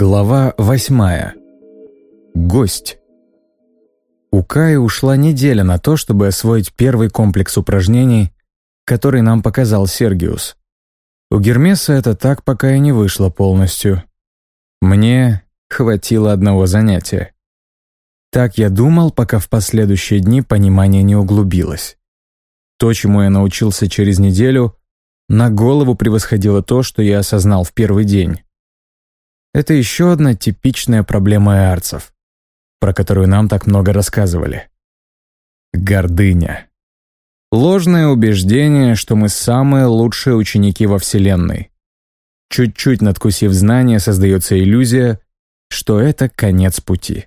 Глава восьмая. Гость. У Каи ушла неделя на то, чтобы освоить первый комплекс упражнений, который нам показал Сергиус. У Гермеса это так пока и не вышло полностью. Мне хватило одного занятия. Так я думал, пока в последующие дни понимание не углубилось. То, чему я научился через неделю, на голову превосходило то, что я осознал в первый день. Это еще одна типичная проблема эарцев, про которую нам так много рассказывали. Гордыня. Ложное убеждение, что мы самые лучшие ученики во Вселенной. Чуть-чуть надкусив знания, создается иллюзия, что это конец пути.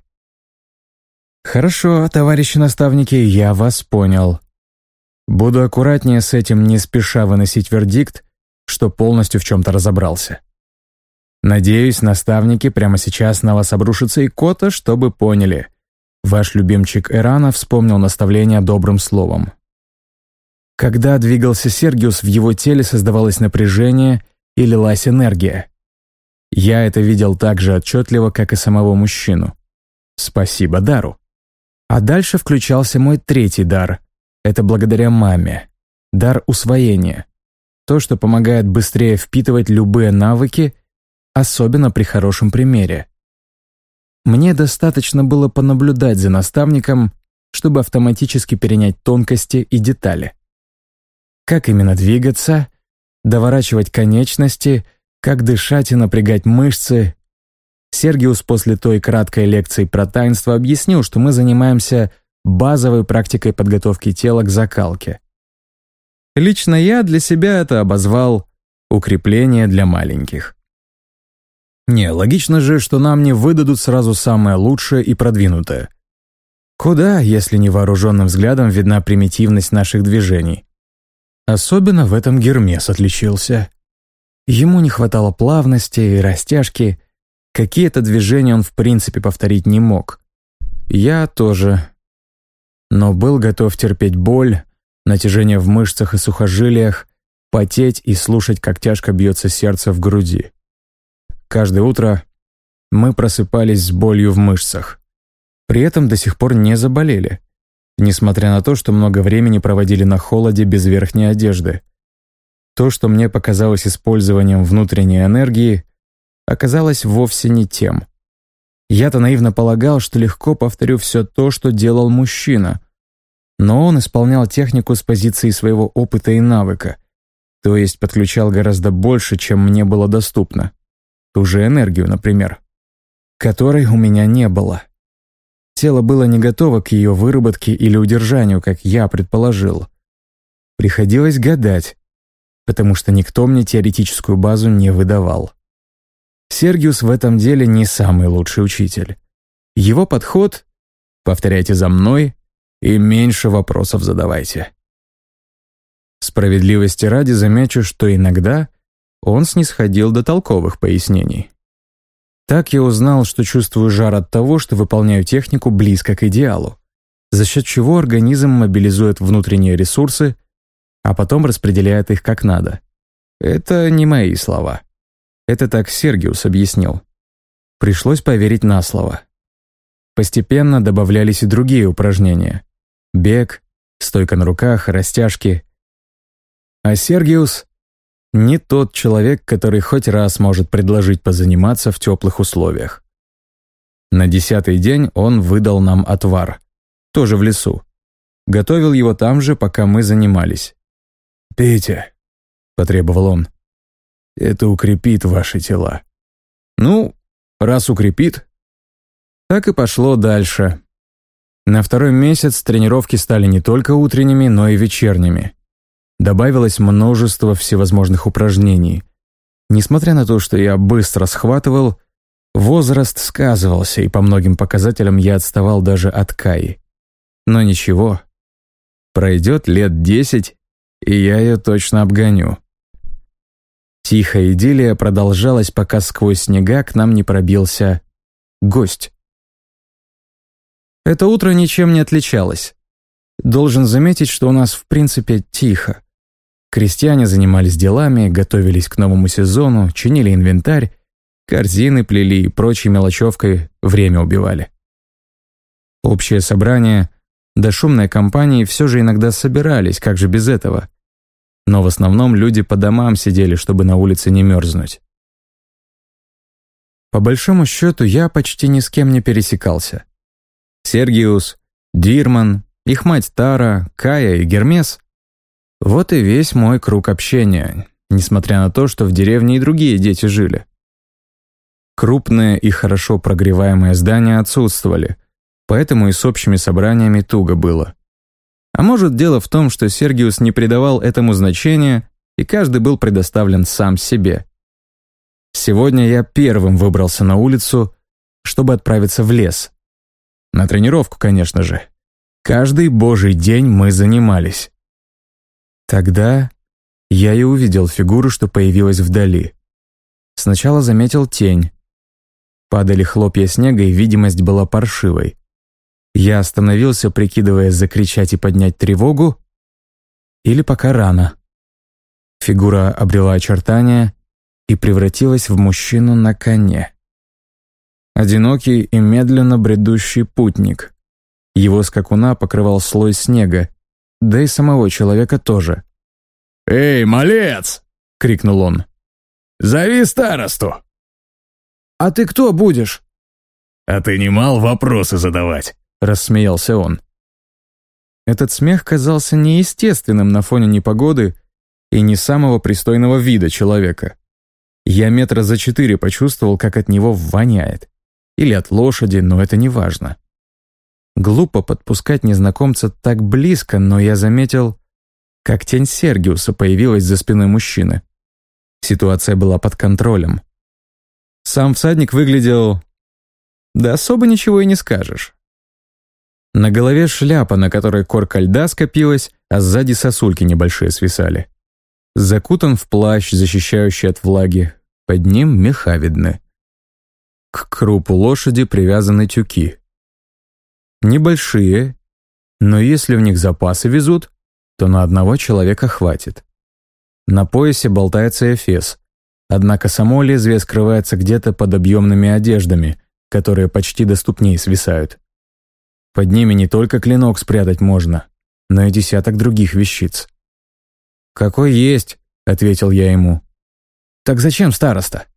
«Хорошо, товарищи наставники, я вас понял. Буду аккуратнее с этим, не спеша выносить вердикт, что полностью в чем-то разобрался. Надеюсь, наставники прямо сейчас на вас обрушится икота, чтобы поняли. Ваш любимчик Эрана вспомнил наставление добрым словом. Когда двигался Сергиус, в его теле создавалось напряжение и лилась энергия. Я это видел так же отчетливо, как и самого мужчину. Спасибо дару. А дальше включался мой третий дар. Это благодаря маме. Дар усвоения. То, что помогает быстрее впитывать любые навыки особенно при хорошем примере. Мне достаточно было понаблюдать за наставником, чтобы автоматически перенять тонкости и детали. Как именно двигаться, доворачивать конечности, как дышать и напрягать мышцы. Сергиус после той краткой лекции про таинство объяснил, что мы занимаемся базовой практикой подготовки тела к закалке. Лично я для себя это обозвал «укрепление для маленьких». Не, логично же, что нам не выдадут сразу самое лучшее и продвинутое. Куда, если невооруженным взглядом видна примитивность наших движений? Особенно в этом Гермес отличился. Ему не хватало плавности и растяжки. Какие-то движения он в принципе повторить не мог. Я тоже. Но был готов терпеть боль, натяжение в мышцах и сухожилиях, потеть и слушать, как тяжко бьется сердце в груди. Каждое утро мы просыпались с болью в мышцах. При этом до сих пор не заболели, несмотря на то, что много времени проводили на холоде без верхней одежды. То, что мне показалось использованием внутренней энергии, оказалось вовсе не тем. Я-то наивно полагал, что легко повторю все то, что делал мужчина. Но он исполнял технику с позиции своего опыта и навыка, то есть подключал гораздо больше, чем мне было доступно ту же энергию, например, которой у меня не было. Тело было не готово к ее выработке или удержанию, как я предположил. Приходилось гадать, потому что никто мне теоретическую базу не выдавал. Сергиус в этом деле не самый лучший учитель. Его подход — повторяйте за мной и меньше вопросов задавайте. Справедливости ради замечу, что иногда — он снисходил до толковых пояснений. Так я узнал, что чувствую жар от того, что выполняю технику близко к идеалу, за счет чего организм мобилизует внутренние ресурсы, а потом распределяет их как надо. Это не мои слова. Это так Сергиус объяснил. Пришлось поверить на слово. Постепенно добавлялись и другие упражнения. Бег, стойка на руках, растяжки. А Сергиус не тот человек, который хоть раз может предложить позаниматься в теплых условиях. На десятый день он выдал нам отвар, тоже в лесу. Готовил его там же, пока мы занимались. «Пейте», — потребовал он. «Это укрепит ваши тела». «Ну, раз укрепит». Так и пошло дальше. На второй месяц тренировки стали не только утренними, но и вечерними добавилось множество всевозможных упражнений. Несмотря на то, что я быстро схватывал, возраст сказывался, и по многим показателям я отставал даже от Каи. Но ничего. Пройдет лет десять, и я ее точно обгоню. Тихая идиллия продолжалась, пока сквозь снега к нам не пробился гость. Это утро ничем не отличалось. Должен заметить, что у нас в принципе тихо. Крестьяне занимались делами, готовились к новому сезону, чинили инвентарь. Корзины плели и прочей мелочевкой время убивали. Общее собрание, да шумная компания все же иногда собирались, как же без этого. Но в основном люди по домам сидели, чтобы на улице не мерзнуть. По большому счету, я почти ни с кем не пересекался. Сергиус, Дирман, их мать Тара, Кая и Гермес — вот и весь мой круг общения, несмотря на то, что в деревне и другие дети жили. Крупные и хорошо прогреваемые здания отсутствовали, поэтому и с общими собраниями туго было. А может, дело в том, что Сергиус не придавал этому значения, и каждый был предоставлен сам себе. Сегодня я первым выбрался на улицу, чтобы отправиться в лес. На тренировку, конечно же. Каждый божий день мы занимались. Тогда я и увидел фигуру, что появилась вдали. Сначала заметил тень. Падали хлопья снега, и видимость была паршивой. Я остановился, прикидывая закричать и поднять тревогу, или пока рано. Фигура обрела очертания и превратилась в мужчину на коне. Одинокий и медленно бредущий путник. Его скакуна покрывал слой снега, да и самого человека тоже. «Эй, малец!» — крикнул он. «Зови старосту!» «А ты кто будешь?» «А ты не мал вопросы задавать?» — рассмеялся он. Этот смех казался неестественным на фоне непогоды и не самого пристойного вида человека. Я метра за четыре почувствовал, как от него воняет. Или от лошади, но это не важно. Глупо подпускать незнакомца так близко, но я заметил, как тень Сергиуса появилась за спиной мужчины. Ситуация была под контролем. Сам всадник выглядел... Да особо ничего и не скажешь. На голове шляпа, на которой корка льда скопилась, а сзади сосульки небольшие свисали. Закутан в плащ, защищающий от влаги. Под ним меха видны. К крупу лошади привязаны тюки. Небольшие, но если в них запасы везут, то на одного человека хватит. На поясе болтается эфес, однако само лезвие скрывается где-то под объемными одеждами, которые почти до ступней свисают. Под ними не только клинок спрятать можно, но и десяток других вещиц. «Какой есть», — ответил я ему. «Так зачем староста?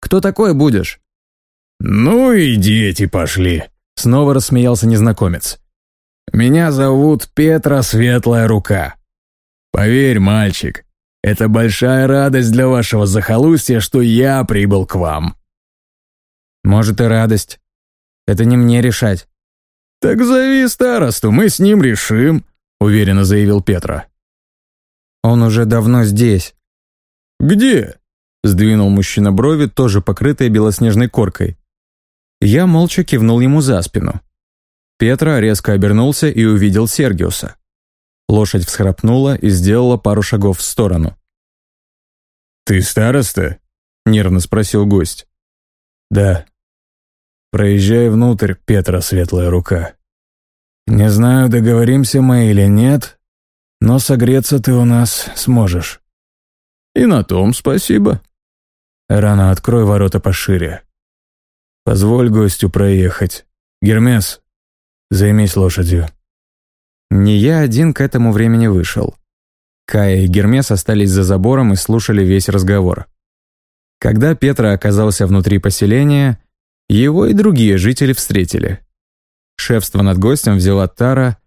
Кто такой будешь?» «Ну и дети пошли», — снова рассмеялся незнакомец. Меня зовут Петра Светлая Рука. Поверь, мальчик, это большая радость для вашего захолустья, что я прибыл к вам». «Может, и радость. Это не мне решать». «Так зови старосту, мы с ним решим», — уверенно заявил Петра. «Он уже давно здесь». «Где?» — сдвинул мужчина брови, тоже покрытые белоснежной коркой. Я молча кивнул ему за спину. Петра резко обернулся и увидел Сергиуса. Лошадь всхрапнула и сделала пару шагов в сторону. «Ты староста?» — нервно спросил гость. «Да». «Проезжай внутрь, Петра Светлая Рука. Не знаю, договоримся мы или нет, но согреться ты у нас сможешь». «И на том спасибо». «Рано открой ворота пошире. Позволь гостю проехать. Гермес, Займись лошадью». Не я один к этому времени вышел. Кая и Гермес остались за забором и слушали весь разговор. Когда Петра оказался внутри поселения, его и другие жители встретили. Шефство над гостем взяла Тара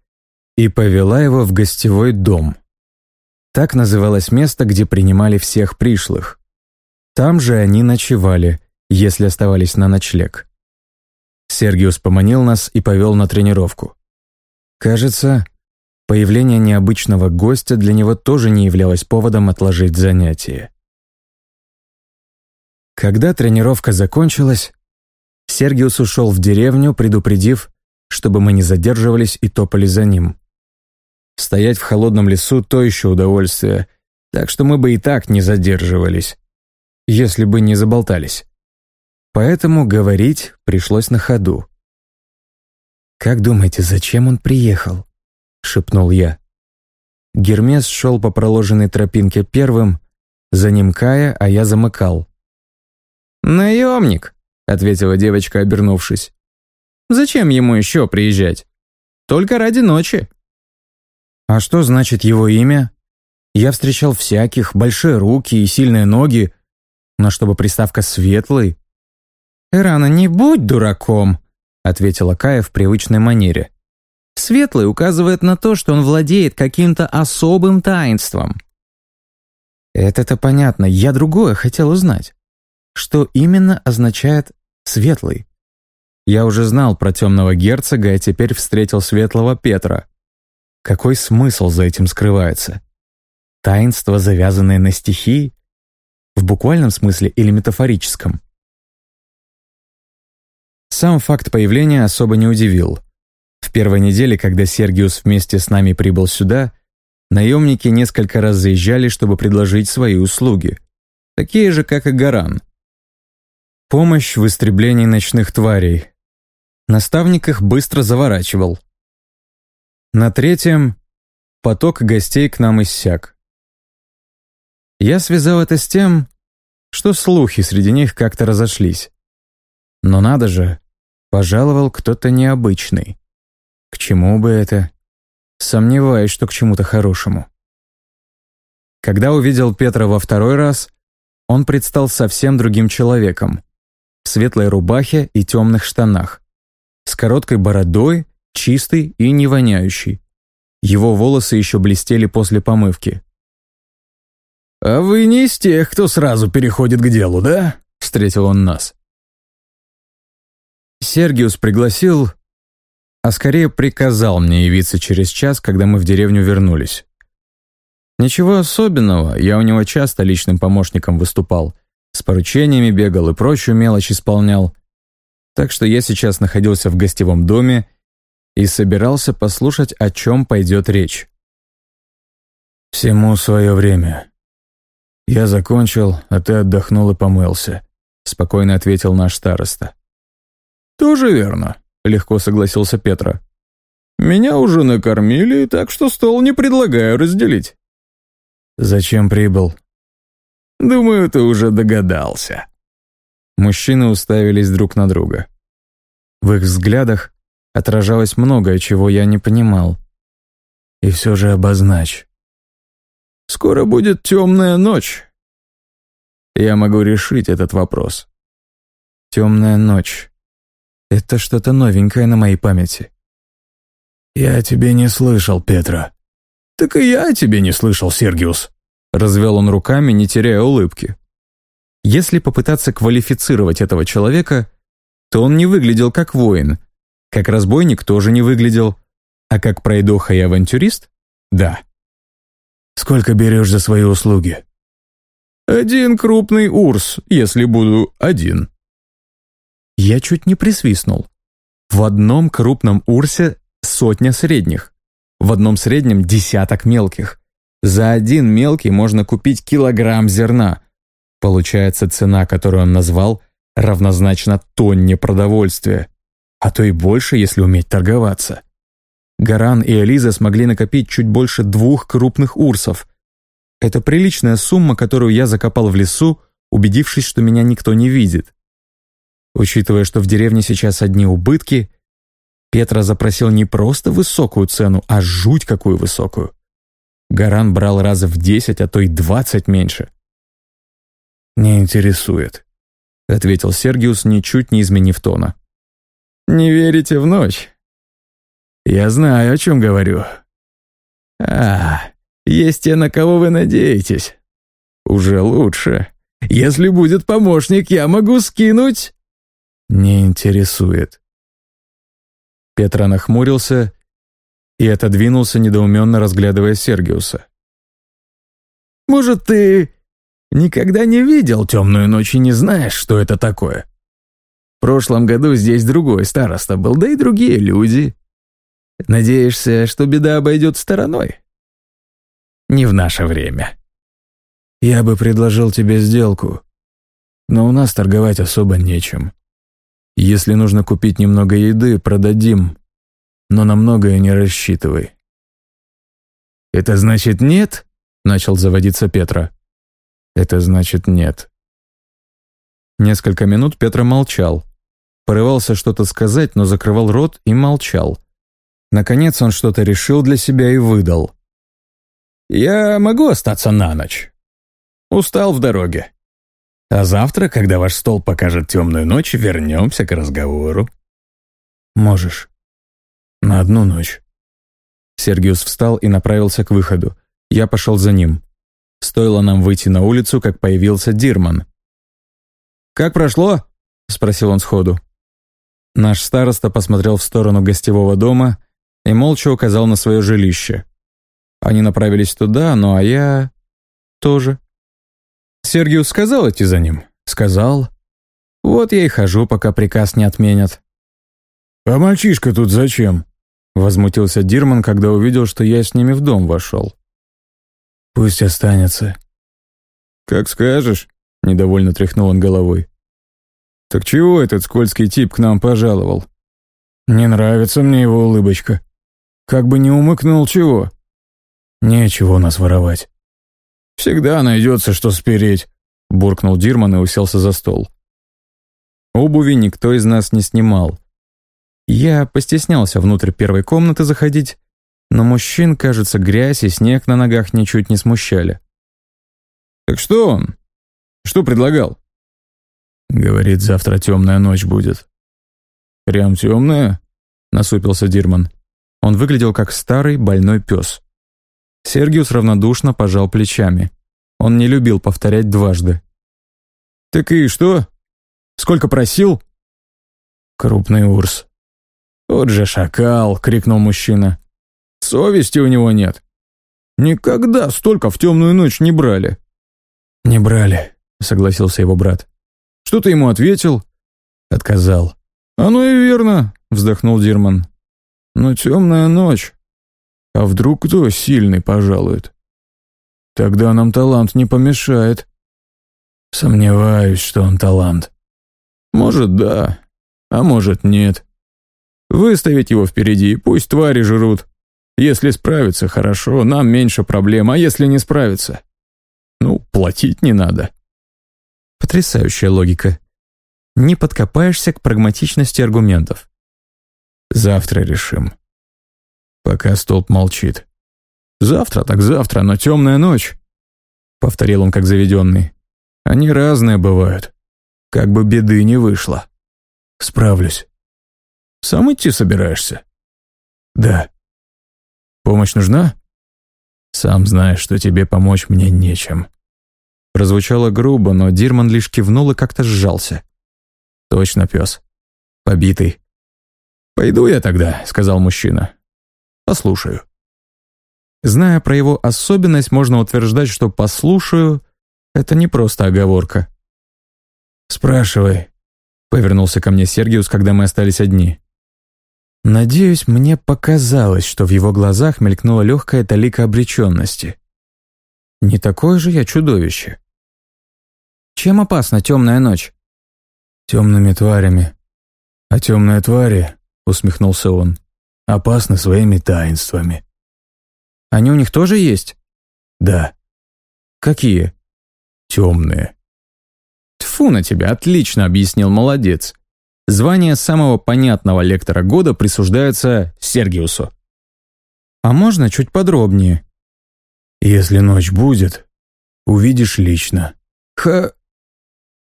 и повела его в гостевой дом. Так называлось место, где принимали всех пришлых. Там же они ночевали, если оставались на ночлег. Сергиус поманил нас и повел на тренировку. Кажется, появление необычного гостя для него тоже не являлось поводом отложить занятие. Когда тренировка закончилась, Сергиус ушел в деревню, предупредив, чтобы мы не задерживались и топали за ним. Стоять в холодном лесу — то еще удовольствие, так что мы бы и так не задерживались, если бы не заболтались поэтому говорить пришлось на ходу. «Как думаете, зачем он приехал?» — шепнул я. Гермес шел по проложенной тропинке первым, за ним Кая, а я замыкал. «Наемник», — ответила девочка, обернувшись. «Зачем ему еще приезжать? Только ради ночи». «А что значит его имя? Я встречал всяких, большие руки и сильные ноги, но чтобы приставка «светлый»?» «Эрана, не будь дураком», — ответила Кая в привычной манере. «Светлый указывает на то, что он владеет каким-то особым таинством». «Это-то понятно, я другое хотел узнать. Что именно означает «светлый»?» Я уже знал про темного герцога, а теперь встретил светлого Петра. Какой смысл за этим скрывается? Таинство, завязанное на стихии? В буквальном смысле или метафорическом? Сам факт появления особо не удивил. В первой неделе, когда Сергиус вместе с нами прибыл сюда, наемники несколько раз заезжали, чтобы предложить свои услуги. Такие же, как и Гаран. Помощь в истреблении ночных тварей. Наставник их быстро заворачивал. На третьем поток гостей к нам иссяк. Я связал это с тем, что слухи среди них как-то разошлись. Но надо же, пожаловал кто-то необычный. К чему бы это? Сомневаюсь, что к чему-то хорошему. Когда увидел Петра во второй раз, он предстал совсем другим человеком. В светлой рубахе и темных штанах. С короткой бородой, чистый и не воняющий. Его волосы еще блестели после помывки. «А вы не из тех, кто сразу переходит к делу, да?» — встретил он нас. Сергиус пригласил, а скорее приказал мне явиться через час, когда мы в деревню вернулись. Ничего особенного, я у него часто личным помощником выступал, с поручениями бегал и прочую мелочь исполнял. Так что я сейчас находился в гостевом доме и собирался послушать, о чем пойдет речь. «Всему свое время. Я закончил, а ты отдохнул и помылся», спокойно ответил наш староста. «Тоже верно», — легко согласился Петра. «Меня уже накормили, так что стол не предлагаю разделить». «Зачем прибыл?» «Думаю, ты уже догадался». Мужчины уставились друг на друга. В их взглядах отражалось многое, чего я не понимал. И все же обозначь. «Скоро будет темная ночь. Я могу решить этот вопрос». «Темная ночь. Это что-то новенькое на моей памяти. «Я тебе не слышал, Петра». «Так и я тебе не слышал, Сергиус», — развел он руками, не теряя улыбки. Если попытаться квалифицировать этого человека, то он не выглядел как воин, как разбойник тоже не выглядел, а как пройдоха и авантюрист — да. «Сколько берешь за свои услуги?» «Один крупный урс, если буду один», я чуть не присвистнул. В одном крупном урсе сотня средних. В одном среднем десяток мелких. За один мелкий можно купить килограмм зерна. Получается, цена, которую он назвал, равнозначна тонне продовольствия. А то и больше, если уметь торговаться. Гаран и Элиза смогли накопить чуть больше двух крупных урсов. Это приличная сумма, которую я закопал в лесу, убедившись, что меня никто не видит. Учитывая, что в деревне сейчас одни убытки, Петра запросил не просто высокую цену, а жуть какую высокую. Гаран брал раза в десять, а то и двадцать меньше. «Не интересует», — ответил Сергиус, ничуть не изменив тона. «Не верите в ночь?» «Я знаю, о чем говорю». «А, есть те, на кого вы надеетесь. Уже лучше. Если будет помощник, я могу скинуть...» «Не интересует». Петра нахмурился и отодвинулся, недоуменно разглядывая Сергиуса. «Может, ты никогда не видел темную ночь и не знаешь, что это такое? В прошлом году здесь другой староста был, да и другие люди. Надеешься, что беда обойдет стороной? Не в наше время». «Я бы предложил тебе сделку, но у нас торговать особо нечем. Если нужно купить немного еды, продадим, но на многое не рассчитывай». «Это значит нет?» — начал заводиться Петра. «Это значит нет». Несколько минут Петра молчал. Порывался что-то сказать, но закрывал рот и молчал. Наконец он что-то решил для себя и выдал. «Я могу остаться на ночь. Устал в дороге. А завтра, когда ваш стол покажет темную ночь, вернемся к разговору». «Можешь. На одну ночь». Сергиус встал и направился к выходу. Я пошел за ним. Стоило нам выйти на улицу, как появился Дирман. «Как прошло?» — спросил он сходу. Наш староста посмотрел в сторону гостевого дома и молча указал на свое жилище. Они направились туда, ну а я... тоже. Сергиус сказал идти за ним? Сказал. Вот я и хожу, пока приказ не отменят. «А мальчишка тут зачем?» Возмутился Дирман, когда увидел, что я с ними в дом вошел. «Пусть останется». «Как скажешь», — недовольно тряхнул он головой. «Так чего этот скользкий тип к нам пожаловал?» «Не нравится мне его улыбочка. Как бы не умыкнул чего». «Нечего у нас воровать». «Всегда найдется, что спереть», — буркнул Дирман и уселся за стол. Обуви никто из нас не снимал. Я постеснялся внутрь первой комнаты заходить, но мужчин, кажется, грязь и снег на ногах ничуть не смущали. «Так что он? Что предлагал?» «Говорит, завтра темная ночь будет». «Прям темная?» — насупился Дирман. Он выглядел как старый больной пес. Сергиус равнодушно пожал плечами. Он не любил повторять дважды. «Так и что? Сколько просил?» «Крупный урс», «Вот же шакал!» — крикнул мужчина. «Совести у него нет. Никогда столько в темную ночь не брали». «Не брали», — согласился его брат. «Что ты ему ответил?» «Отказал». «Оно и верно», — вздохнул Дирман. «Но темная ночь. А вдруг кто сильный пожалует? Тогда нам талант не помешает». «Сомневаюсь, что он талант». «Может, да, а может, нет». Выставить его впереди, пусть твари жрут. Если справится, хорошо, нам меньше проблем, а если не справится? Ну, платить не надо. Потрясающая логика. Не подкопаешься к прагматичности аргументов. Завтра решим. Пока столб молчит. Завтра так завтра, но темная ночь. Повторил он как заведенный. Они разные бывают. Как бы беды не вышло. Справлюсь. Сам идти собираешься? Да. Помощь нужна? Сам знаешь, что тебе помочь мне нечем. Прозвучало грубо, но Дирман лишь кивнул и как-то сжался. Точно пес. Побитый. «Пойду я тогда», — сказал мужчина. «Послушаю». Зная про его особенность, можно утверждать, что «послушаю» — это не просто оговорка. «Спрашивай», — повернулся ко мне Сергиус, когда мы остались одни. Надеюсь, мне показалось, что в его глазах мелькнула легкая талика обреченности. Не такое же я чудовище. Чем опасна темная ночь? Темными тварями. А темные твари, усмехнулся он, опасны своими таинствами. Они у них тоже есть? Да. Какие? Темные. Тфу на тебя, отлично объяснил, молодец. Звание самого понятного лектора года присуждается Сергиусу. А можно чуть подробнее? Если ночь будет, увидишь лично. Ха...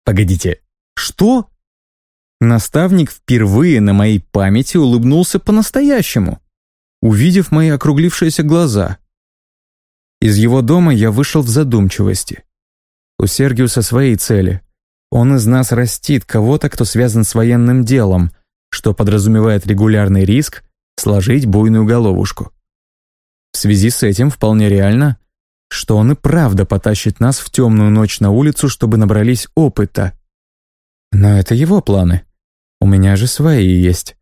Погодите, что? Наставник впервые на моей памяти улыбнулся по-настоящему, увидев мои округлившиеся глаза. Из его дома я вышел в задумчивости. У Сергиуса свои цели. Он из нас растит кого-то, кто связан с военным делом, что подразумевает регулярный риск сложить буйную головушку. В связи с этим вполне реально, что он и правда потащит нас в темную ночь на улицу, чтобы набрались опыта. Но это его планы. У меня же свои есть.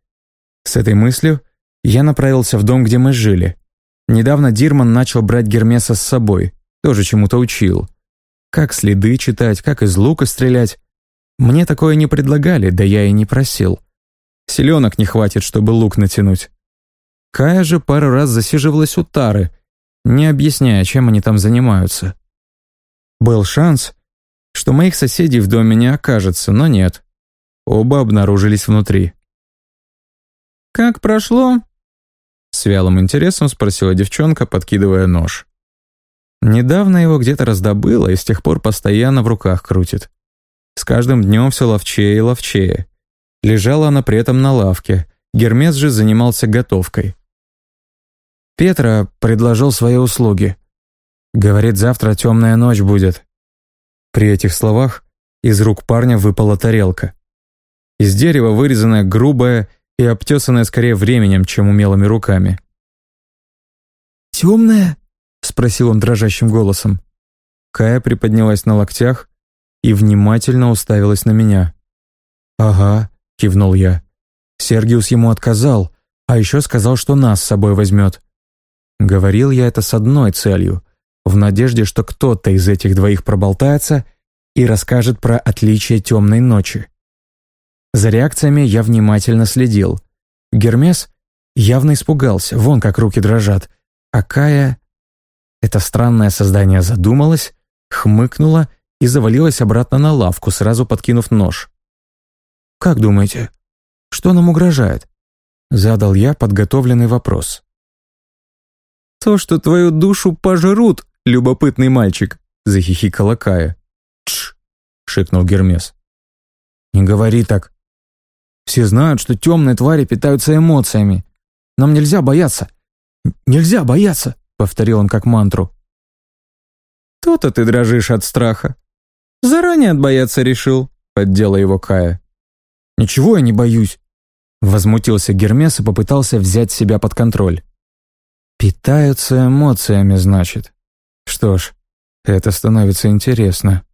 С этой мыслью я направился в дом, где мы жили. Недавно Дирман начал брать Гермеса с собой, тоже чему-то учил. Как следы читать, как из лука стрелять. Мне такое не предлагали, да я и не просил. Селенок не хватит, чтобы лук натянуть. Кая же пару раз засиживалась у Тары, не объясняя, чем они там занимаются. Был шанс, что моих соседей в доме не окажется, но нет. Оба обнаружились внутри. «Как прошло?» С вялым интересом спросила девчонка, подкидывая нож. Недавно его где-то раздобыла и с тех пор постоянно в руках крутит. С каждым днем все ловчее и ловчее. Лежала она при этом на лавке. Гермес же занимался готовкой. Петра предложил свои услуги. Говорит, завтра темная ночь будет. При этих словах из рук парня выпала тарелка. Из дерева вырезанная грубая и обтесанная скорее временем, чем умелыми руками. «Темная?» — спросил он дрожащим голосом. Кая приподнялась на локтях и внимательно уставилась на меня. «Ага», — кивнул я. Сергиус ему отказал, а еще сказал, что нас с собой возьмет. Говорил я это с одной целью в надежде, что кто-то из этих двоих проболтается и расскажет про отличие темной ночи. За реакциями я внимательно следил. Гермес явно испугался, вон как руки дрожат, а Кая... Это странное создание задумалось, хмыкнула и завалилась обратно на лавку, сразу подкинув нож. «Как думаете, что нам угрожает?» Задал я подготовленный вопрос. «То, что твою душу пожрут, любопытный мальчик», — захихикала Кая. «Тш!» — шикнул Гермес. «Не говори так. Все знают, что темные твари питаются эмоциями. Нам нельзя бояться. Нельзя бояться!» — повторил он как мантру. «То-то ты дрожишь от страха. Заранее отбояться решил», — поддела его Кая. «Ничего я не боюсь», — возмутился Гермес и попытался взять себя под контроль. «Питаются эмоциями, значит. Что ж, это становится интересно.